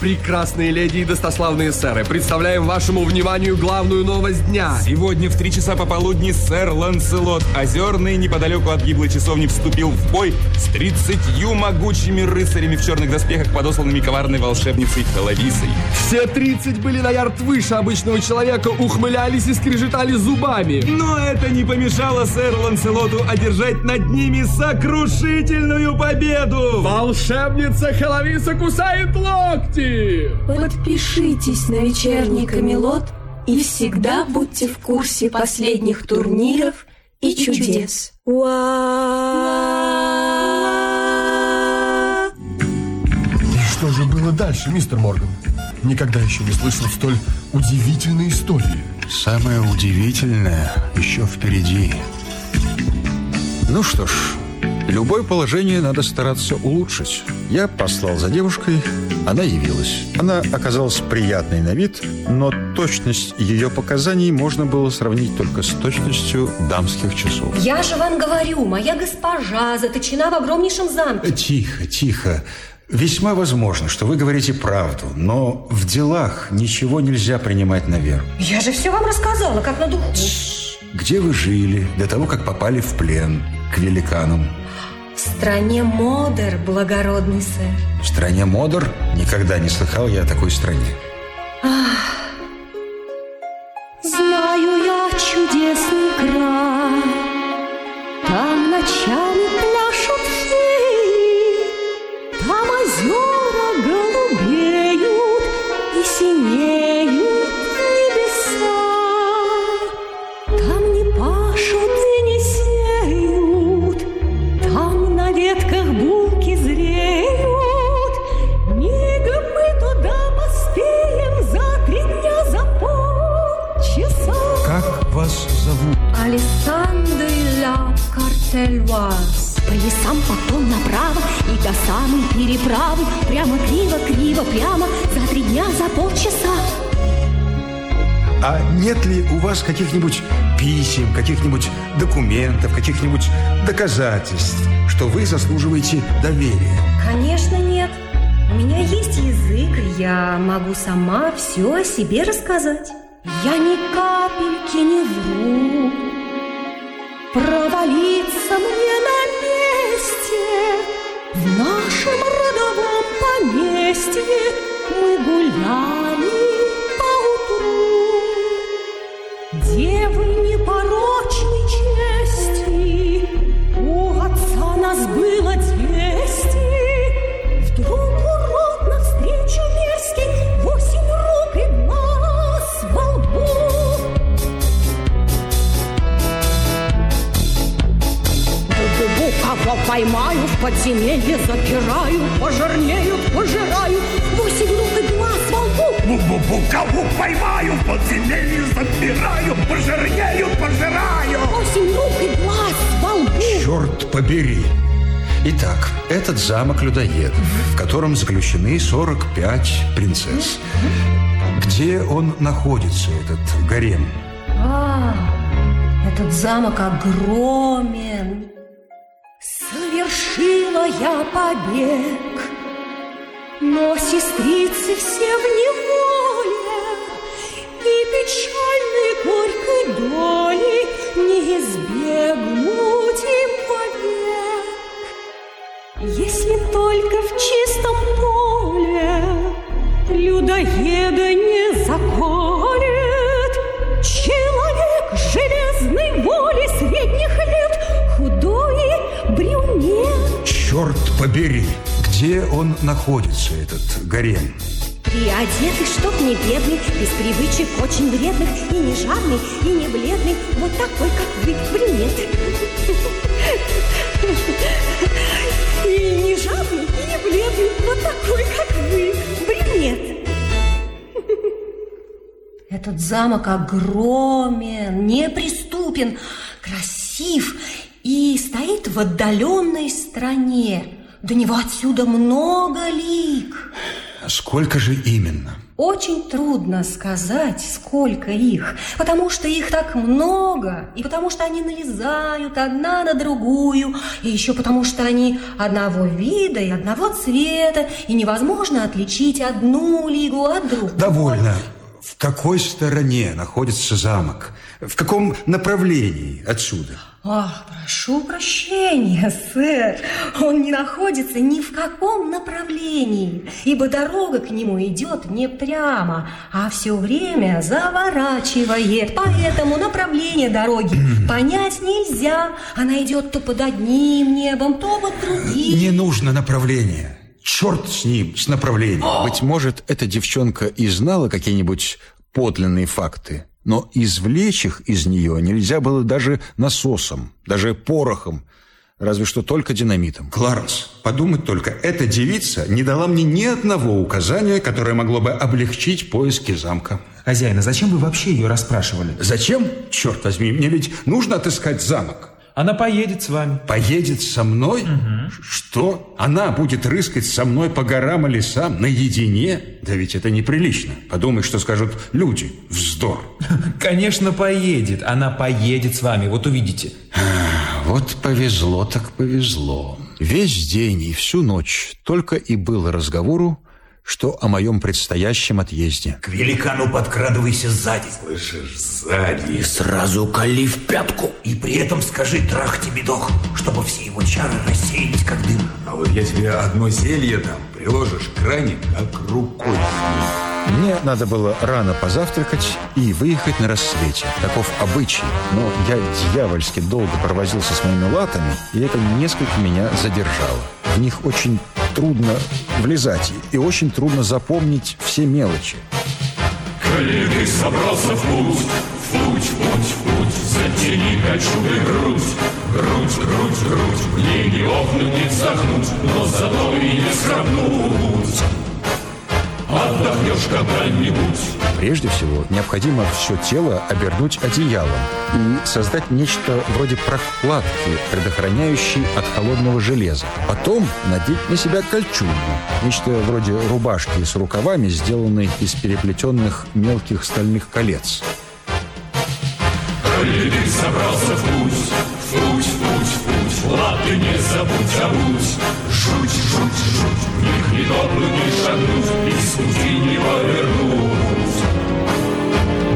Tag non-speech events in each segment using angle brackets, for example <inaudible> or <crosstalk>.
Прекрасные леди и достославные сэры, представляем вашему вниманию главную новость дня. Сегодня в три часа пополудни сэр Ланселот Озерный неподалеку от гиблой часовни вступил в бой с тридцатью могучими рыцарями в черных доспехах, подосланными коварной волшебницей Халависой. Все 30 были на ярд выше обычного человека, ухмылялись и скрежетали зубами. Но это не помешало сэру Ланселоту одержать над ними сокрушительную победу! Волшебница Халависа кусает локти! Подпишитесь на вечерний Камелот и всегда будьте в курсе последних турниров и чудес. Что же было дальше, мистер Морган? Никогда еще не слышал столь удивительной истории. Самое удивительное еще впереди. Ну что ж, любое положение надо стараться улучшить. Я послал за девушкой, она явилась. Она оказалась приятной на вид, но точность ее показаний можно было сравнить только с точностью дамских часов. Я же вам говорю, моя госпожа заточена в огромнейшем замке. Тихо, тихо. Весьма возможно, что вы говорите правду, но в делах ничего нельзя принимать на веру. Я же все вам рассказала, как на духу. Где вы жили до того, как попали в плен к великанам? В стране Модер, благородный сэр. В стране Модер никогда не слыхал я о такой стране. Переправы Прямо криво-криво, прямо за три дня, за полчаса. А нет ли у вас каких-нибудь писем, каких-нибудь документов, каких-нибудь доказательств, что вы заслуживаете доверия? Конечно нет. У меня есть язык, и я могу сама все о себе рассказать. Я ни капельки не вру. Провалиться мне на нашем родовом поместье Мы гуляли подземелье запираю Пожирнеют, пожираю Восемь рук и глаз во лбу Бу-бу-бу, кого поймаю, подземелье запираю, пожирнею, пожираю. Восемь рук и глаз во лбу Черт побери! Итак, этот замок людоедов, в котором заключены 45 принцесс. Где он находится, этот гарем? А, этот замок огромен. Я побег, но сестрицы все в неволе, и печальной горькой доли не избегнуть им вовек. Если только в чистом поле людоеда не заколет Черт побери! Где он находится, этот гарем? Приодетый, чтоб не бедный, без привычек очень вредных, и не жадный, и не бледный, вот такой, как вы, брюнет. И не жадный, и не бледный, вот такой, как вы, брюнет. Этот замок огромен, неприступен, красив стоит в отдаленной стране. До него отсюда много лик. Сколько же именно? Очень трудно сказать, сколько их, потому что их так много, и потому что они налезают одна на другую, и еще потому что они одного вида и одного цвета, и невозможно отличить одну лигу от другой. Довольно. В какой стороне находится замок? В каком направлении отсюда? Ах, прошу прощения, сэр. Он не находится ни в каком направлении, ибо дорога к нему идет не прямо, а все время заворачивает. Поэтому направление дороги <clears throat> понять нельзя. Она идет то под одним небом, то под другим. Не нужно направления. Черт с ним, с направлением. Быть может, эта девчонка и знала какие-нибудь подлинные факты, но извлечь их из нее нельзя было даже насосом, даже порохом, разве что только динамитом. Кларенс, подумать только, эта девица не дала мне ни одного указания, которое могло бы облегчить поиски замка. Хозяин, а зачем вы вообще ее расспрашивали? Зачем? Черт возьми, мне ведь нужно отыскать замок. Она поедет с вами. Поедет со мной? Что? Она будет рыскать со мной по горам и лесам наедине? Да ведь это неприлично. Подумай, что скажут люди. Вздор. <laughs> Конечно, поедет. Она поедет с вами, вот увидите. Вот повезло так повезло. Весь день и всю ночь только и было разговору, что о моем предстоящем отъезде. К великану подкрадывайся сзади. Слышишь, сзади. И сразу кали в пятку. И при этом скажи трах тебе дох, чтобы все его чары рассеялись, как дым. А вот я тебе одно зелье дам, приложишь к ране, как рукой. Мне надо было рано позавтракать и выехать на рассвете. Таков обычай. Но я дьявольски долго провозился с моими латами, и это несколько меня задержало. В них очень трудно влезать и очень трудно запомнить все мелочи. Ты собрался в путь, в путь, в путь, в путь, затяни кольчугой грудь, грудь, грудь, грудь, мне не не загнуть, но зато и не сравнуть. Отдохнешь когда-нибудь. Прежде всего, необходимо все тело обернуть одеялом и создать нечто вроде прокладки, предохраняющей от холодного железа. Потом надеть на себя кольчугу, нечто вроде рубашки с рукавами, сделанной из переплетенных мелких стальных колец. Ты собрался в путь, лапы не забудь, забудь. Жуть, жуть, жуть, в них не топнуть, не шагнуть, из пути не повернуть.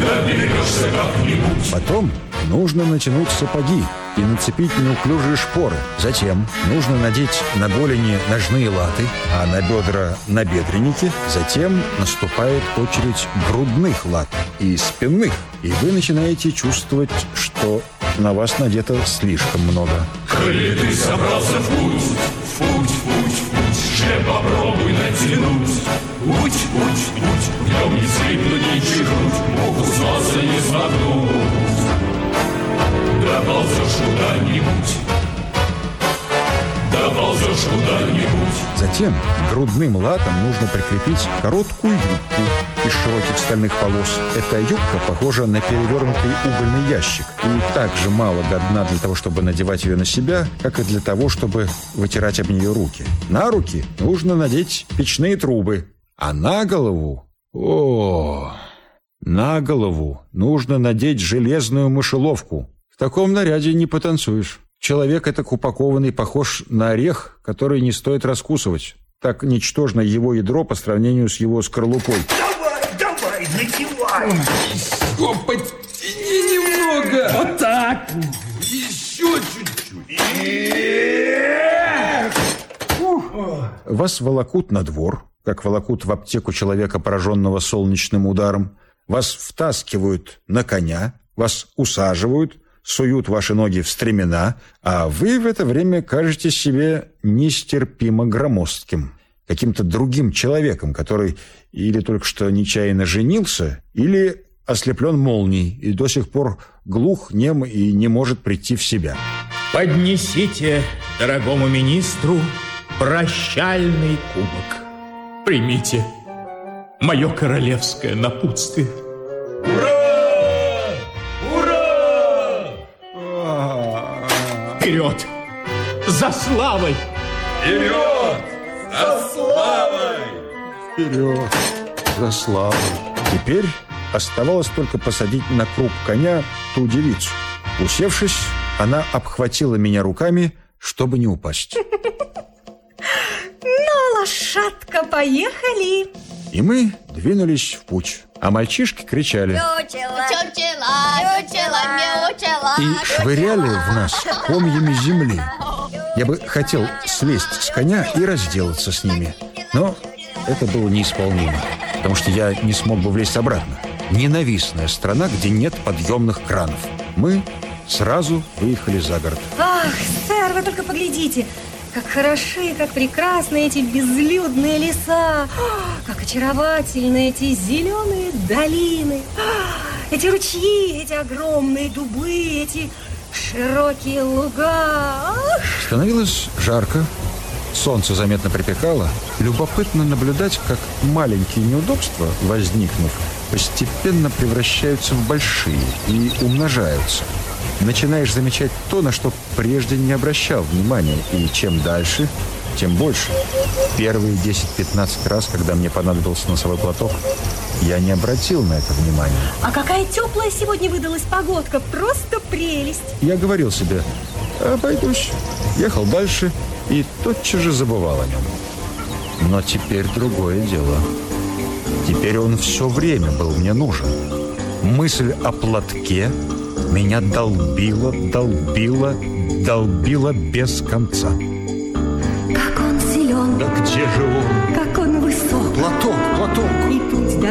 Доберешься как-нибудь. Потом нужно натянуть сапоги и нацепить неуклюжие шпоры. Затем нужно надеть на голени ножные латы, а на бедра набедренники. Затем наступает очередь грудных лат и спинных. И вы начинаете чувствовать, что на вас надето слишком много. Коли ты собрался в путь, в путь, в путь, в путь, шлем попробуй натянуть. Путь, путь, путь, в нем не слипнуть, не чихнуть, муху с не смахнуть. Доползешь куда-нибудь, доползешь куда-нибудь. Затем грудным латам нужно прикрепить короткую юбку широких стальных полос. Эта юбка похожа на перевернутый угольный ящик и так же мало годна для того, чтобы надевать ее на себя, как и для того, чтобы вытирать об нее руки. На руки нужно надеть печные трубы, а на голову... О, на голову нужно надеть железную мышеловку. В таком наряде не потанцуешь. Человек этот упакованный похож на орех, который не стоит раскусывать. Так ничтожно его ядро по сравнению с его скорлупой. Давай, давай, натевай. О, подтяни немного. Вот так. Еще чуть-чуть. Вас волокут на двор, как волокут в аптеку человека, пораженного солнечным ударом. Вас втаскивают на коня, вас усаживают, суют ваши ноги в стремена, а вы в это время кажетесь себе нестерпимо громоздким, каким-то другим человеком, который или только что нечаянно женился, или ослеплен молнией и до сих пор глух, нем и не может прийти в себя. Поднесите дорогому министру прощальный кубок. Примите мое королевское напутствие. Вперед! За славой! Вперед! За славой! Вперед! за славой. Теперь оставалось только посадить на круг коня ту девицу. Усевшись, она обхватила меня руками, чтобы не упасть. Ну, лошадка, поехали. И мы двинулись в путь. А мальчишки кричали и швыряли в нас комьями земли. Я бы хотел слезть с коня и разделаться с ними. Но это было неисполнимо, потому что я не смог бы влезть обратно. Ненавистная страна, где нет подъемных кранов. Мы сразу выехали за город. Ах, сэр, вы только поглядите. Как хороши, как прекрасны эти безлюдные леса. Как очаровательны эти зеленые долины. Эти ручьи, эти огромные дубы, эти широкие луга. Становилось жарко, солнце заметно припекало. Любопытно наблюдать, как маленькие неудобства, возникнув, постепенно превращаются в большие и умножаются. Начинаешь замечать то, на что прежде не обращал внимания, и чем дальше, тем больше. Первые 10-15 раз, когда мне понадобился носовой платок, я не обратил на это внимания. А какая теплая сегодня выдалась погодка. Просто прелесть. Я говорил себе, обойдусь. Ехал дальше и тотчас же забывал о нем. Но теперь другое дело. Теперь он все время был мне нужен. Мысль о платке меня долбила, долбила, долбила без конца. Как он силен, Да где же он? как он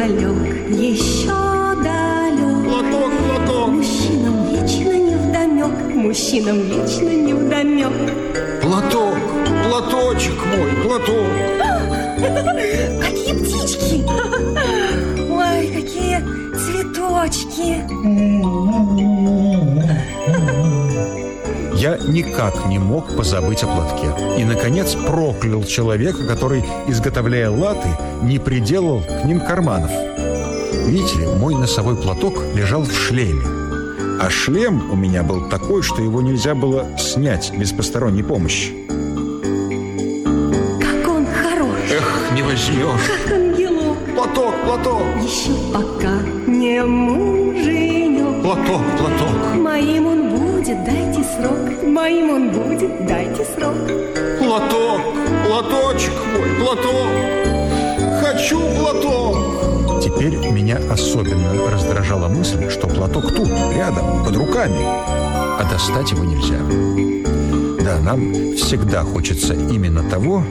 далек, еще далек. Платок, платок! Мужчинам вечно не вдомек, мужчинам вечно не вдомек. Платок! Платочек мой, платок! Какие птички! Ой, какие цветочки! Я никак не мог позабыть о платке. И, наконец, проклял человека, который, изготовляя латы, не приделал к ним карманов. Видите ли, мой носовой платок лежал в шлеме. А шлем у меня был такой, что его нельзя было снять без посторонней помощи. Как он хорош, Эх, не возьмешь. как ангелок. Платок, платок! Еще пока не муженек. Платок, платок. Моим он будет, дайте срок. Моим он будет, дайте срок. Платок! Платочек мой, платок! Хочу платок! Теперь меня особенно раздражала мысль, что платок тут, рядом, под руками, а достать его нельзя. Да, нам всегда хочется именно того,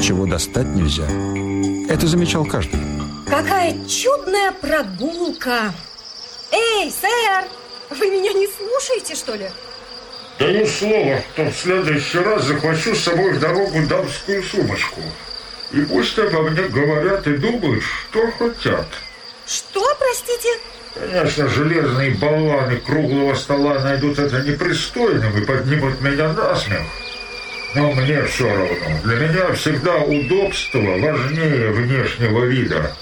чего достать нельзя. Это замечал каждый. Какая чудная прогулка! Эй, сэр, вы меня не слушаете, что ли? Даю слово, что в следующий раз захвачу с собой в дорогу дамскую сумочку. И пусть обо мне говорят и думают, что хотят. Что, простите? Конечно, железные болваны круглого стола найдут это непристойным и поднимут меня на смех. Но мне все равно. Для меня всегда удобство важнее внешнего вида.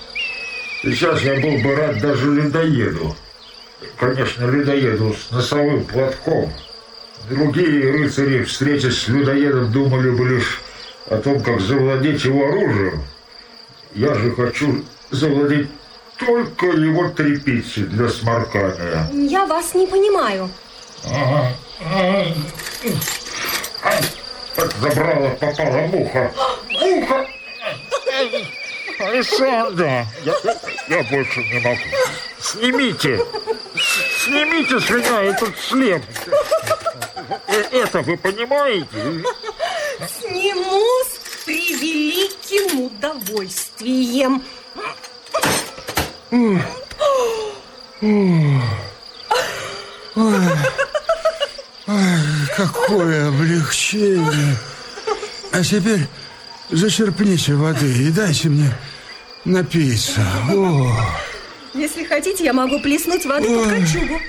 Сейчас я был бы рад даже людоеду. Конечно, людоеду с носовым платком. Другие рыцари, встретясь с людоедом, думали бы лишь о том, как завладеть его оружием. Я же хочу завладеть только его трепицей для сморкания. Я вас не понимаю. Ага. ага. Как забрала, попала муха. Муха! Александра, я, я больше не могу. Снимите, снимите с меня этот шлем. Э, Это вы понимаете? Сниму с превеликим удовольствием. Какое облегчение! А теперь зачерпните воды и дайте мне напиться. О, Если хотите, я могу плеснуть воды под Ой. кольчугу.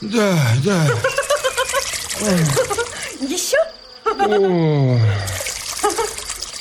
да, да. <laughs> Еще?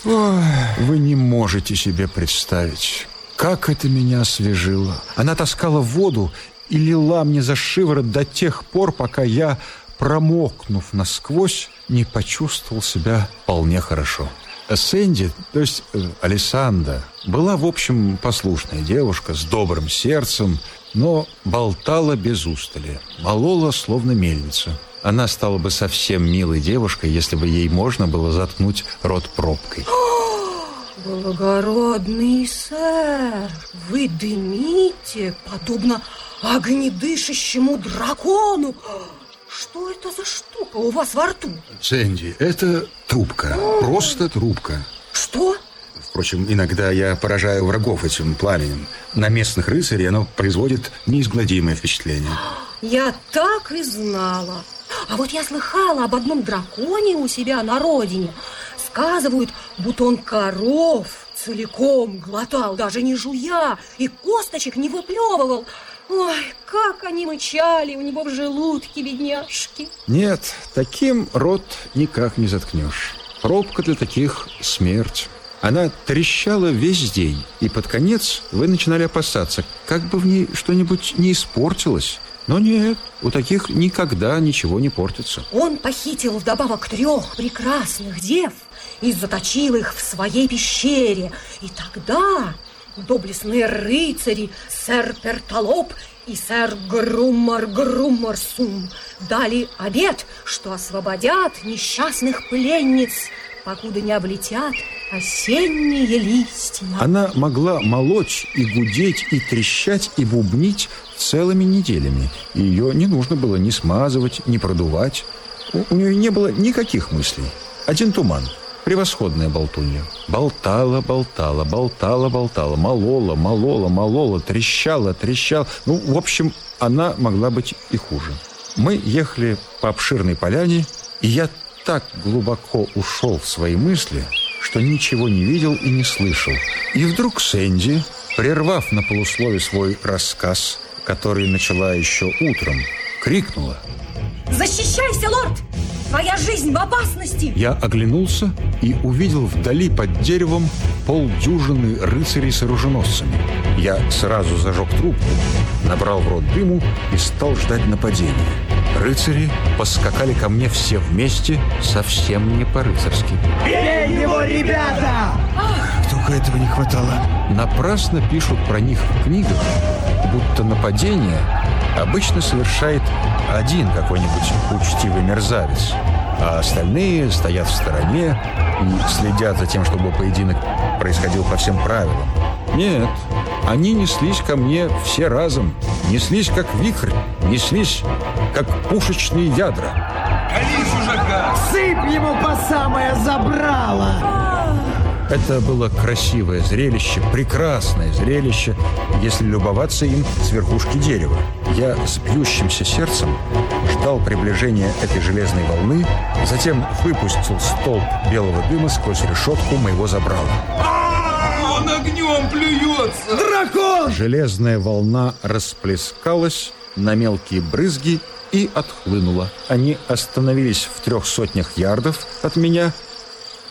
Вы не можете себе представить, как это меня освежило. Она таскала воду и лила мне за шиворот до тех пор, пока я, промокнув насквозь, не почувствовал себя вполне хорошо. Сэнди, то есть э, Александра, была, в общем, послушная девушка с добрым сердцем, но болтала без устали, молола, словно мельница. Она стала бы совсем милой девушкой, если бы ей можно было заткнуть рот пробкой. <gasps> Благородный сэр, вы дымите, подобно огнедышащему дракону. Что это за штука у вас во рту? Сэнди, это трубка, просто трубка. Что? Впрочем, иногда я поражаю врагов этим пламенем. На местных рыцарей оно производит неизгладимое впечатление. Я так и знала. А вот я слыхала об одном драконе у себя на родине. Сказывают, будто он коров целиком глотал, даже не жуя, и косточек не выплевывал. Ой, как они мычали у него в желудке, бедняжки. Нет, таким рот никак не заткнешь. Пробка для таких – смерть. Она трещала весь день, и под конец вы начинали опасаться, как бы в ней что-нибудь не испортилось. Но нет, у таких никогда ничего не портится. Он похитил вдобавок трех прекрасных дев и заточил их в своей пещере. И тогда доблестные рыцари, сэр Пертолоп и сэр Груммар Груммарсум дали обет, что освободят несчастных пленниц, покуда не облетят осенние листья. Она могла молоть и гудеть, и трещать, и бубнить целыми неделями. Ее не нужно было ни смазывать, ни продувать. У, у нее не было никаких мыслей. Один туман. Превосходная болтунья. Болтала, болтала, болтала, болтала, молола, молола, молола, трещала, трещала. Ну, в общем, она могла быть и хуже. Мы ехали по обширной поляне, и я так глубоко ушел в свои мысли, что ничего не видел и не слышал. И вдруг Сэнди, прервав на полуслове свой рассказ, который начала еще утром, крикнула. «Защищайся, лорд! Твоя жизнь в опасности!» Я оглянулся и увидел вдали под деревом полдюжины рыцарей с оруженосцами. Я сразу зажег трубку, набрал в рот дыму и стал ждать нападения. Рыцари поскакали ко мне все вместе, совсем не по-рыцарски. «Бей его, ребята!» Только этого не хватало. Напрасно пишут про них в книгах, будто нападение обычно совершает один какой-нибудь учтивый мерзавец, а остальные стоят в стороне и следят за тем, чтобы поединок происходил по всем правилам. Нет, они неслись ко мне все разом, неслись как вихрь, неслись как пушечные ядра. Колись уже, гад! Сыпь ему по самое забрало! Это было красивое зрелище, прекрасное зрелище, если любоваться им с верхушки дерева. Я с бьющимся сердцем ждал приближения этой железной волны, затем выпустил столб белого дыма сквозь решетку моего забрала. А, Он огнем плюется! Дракон! Железная волна расплескалась на мелкие брызги и отхлынула. Они остановились в трех сотнях ярдов от меня,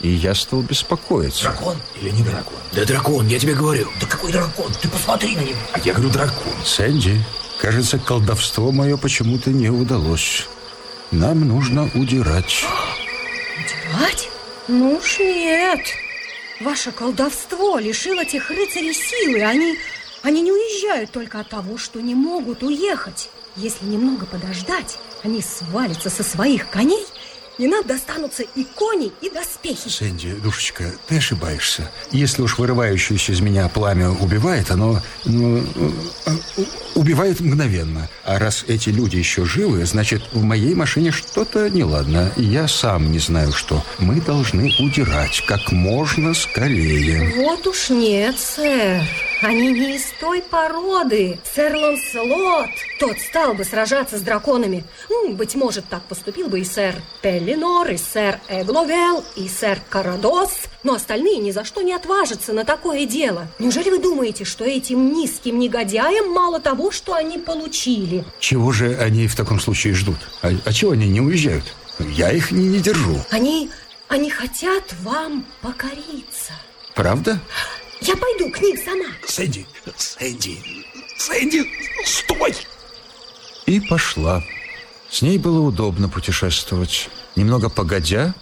и я стал беспокоиться. Дракон или не дракон? Да дракон, я тебе говорю. Да какой дракон? Ты посмотри на него. А я говорю дракон. Сэнди, кажется, колдовство мое почему-то не удалось. Нам нужно удирать. Удирать? Ну уж нет. Ваше колдовство лишило тех рыцарей силы. Они, они не уезжают только от того, что не могут уехать. Если немного подождать, они свалятся со своих коней и нам достанутся и кони, и доспехи. Сэнди, душечка, ты ошибаешься. Если уж вырывающееся из меня пламя убивает, оно ну, убивает мгновенно. А раз эти люди еще живы, значит, в моей машине что-то неладно. Я сам не знаю, что. Мы должны удирать как можно скорее. Вот уж нет, сэр. Они не из той породы. Сэр Ланселот, тот стал бы сражаться с драконами. Ну, быть может, так поступил бы и сэр Пеллинор, и сэр Эгловел, и сэр Карадос. Но остальные ни за что не отважатся на такое дело. Неужели вы думаете, что этим низким негодяям мало того, что они получили? Чего же они в таком случае ждут? А, а чего они не уезжают? Я их не, не держу. Они, они хотят вам покориться. Правда? Я пойду к ним сама. Сэнди, Сэнди, Сэнди, стой! И пошла. С ней было удобно путешествовать. Немного погодя,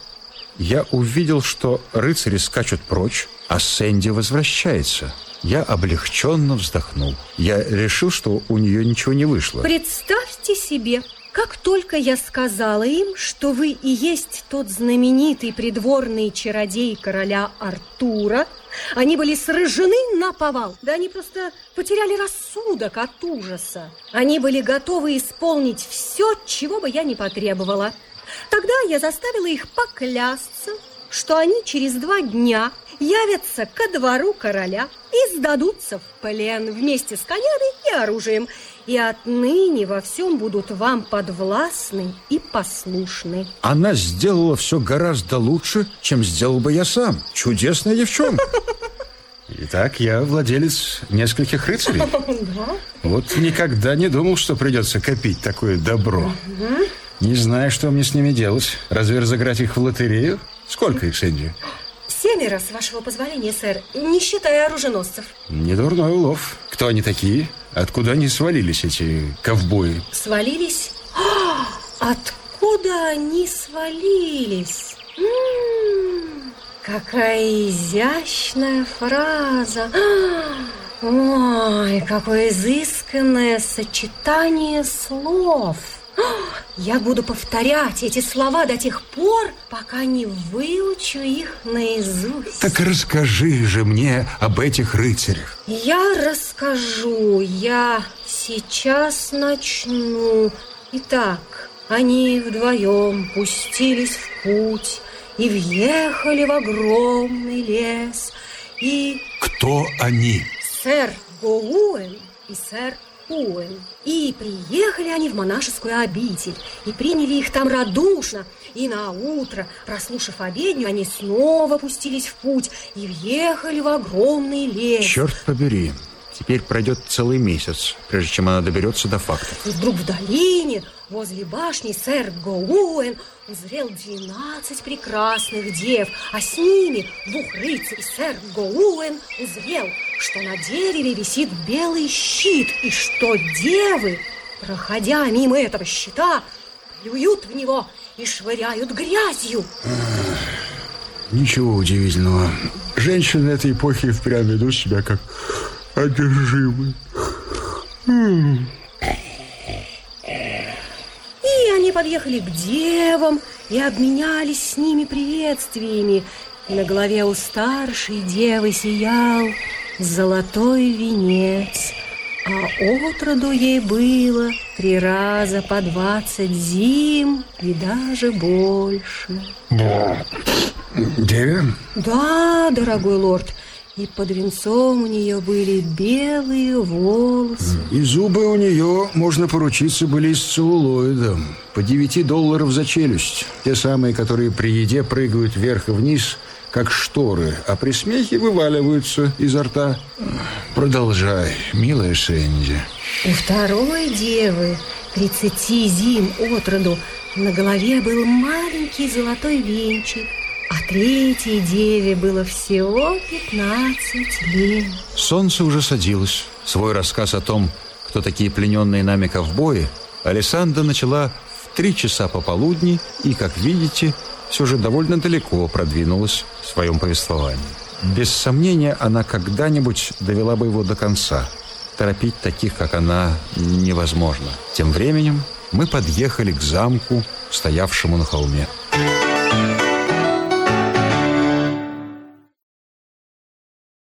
я увидел, что рыцари скачут прочь, а Сэнди возвращается. Я облегченно вздохнул. Я решил, что у нее ничего не вышло. Представьте себе, как только я сказала им, что вы и есть тот знаменитый придворный чародей короля Артура, они были сражены на повал. Да они просто потеряли рассудок от ужаса. Они были готовы исполнить все, чего бы я ни потребовала. Тогда я заставила их поклясться, что они через два дня явятся ко двору короля и сдадутся в плен вместе с конями и оружием, и отныне во всем будут вам подвластны и послушны. Она сделала все гораздо лучше, чем сделал бы я сам. Чудесная девчонка. Итак, я владелец нескольких рыцарей. <laughs> Да? Вот никогда не думал, что придется копить такое добро. Не знаю, что мне с ними делать. Разве разыграть их в лотерею? Сколько их, Сэнди? Семеро, с вашего позволения, сэр, не считая оруженосцев. Не дурной улов. Кто они такие? Откуда они свалились, эти ковбои? Свалились? А, откуда они свалились? М, какая изящная фраза! Ой, какое изысканное сочетание слов! Я буду повторять эти слова до тех пор, пока не выучу их наизусть. Так расскажи же мне об этих рыцарях. Я расскажу, я сейчас начну. Итак, они вдвоем пустились в путь и въехали в огромный лес. И Кто они? сэр Гоуэн и сэр Уэн. И приехали они в монашескую обитель, и приняли их там радушно. И на утро, прослушав обедню, они снова пустились в путь и въехали в огромный лес. Черт побери. Теперь пройдет целый месяц, прежде чем она доберется до фактов. И вдруг в долине, возле башни, сэр Гоуэн узрел двенадцать прекрасных дев, а с ними двух рыцарей. Сэр Гоуэн узрел, что на дереве висит белый щит, и что девы, проходя мимо этого щита, плюют в него и швыряют грязью. Ничего удивительного. Женщины этой эпохи впрямь ведут себя как одержимые. И они подъехали к девам и обменялись с ними приветствиями. И на голове у старшей девы сиял золотой венец, а отроду ей было три раза по двадцать зим и даже больше. Деве? Да, дорогой лорд, и под венцом у нее были белые волосы. И зубы у нее, можно поручиться, были из целлулоида. По 9 долларов за челюсть. Те самые, которые при еде прыгают вверх и вниз, как шторы, а при смехе вываливаются изо рта. Продолжай, милая Сэнди. У второй девы, тридцати зим от роду, на голове был маленький золотой венчик, а третьей деве было всего пятнадцать лет. Солнце уже садилось. Свой рассказ о том, кто такие плененные нами ковбои, Александра начала в три часа пополудни и, как видите, все же довольно далеко продвинулась в своем повествовании. Без сомнения, она когда-нибудь довела бы его до конца. Торопить таких, как она, невозможно. Тем временем мы подъехали к замку, стоявшему на холме.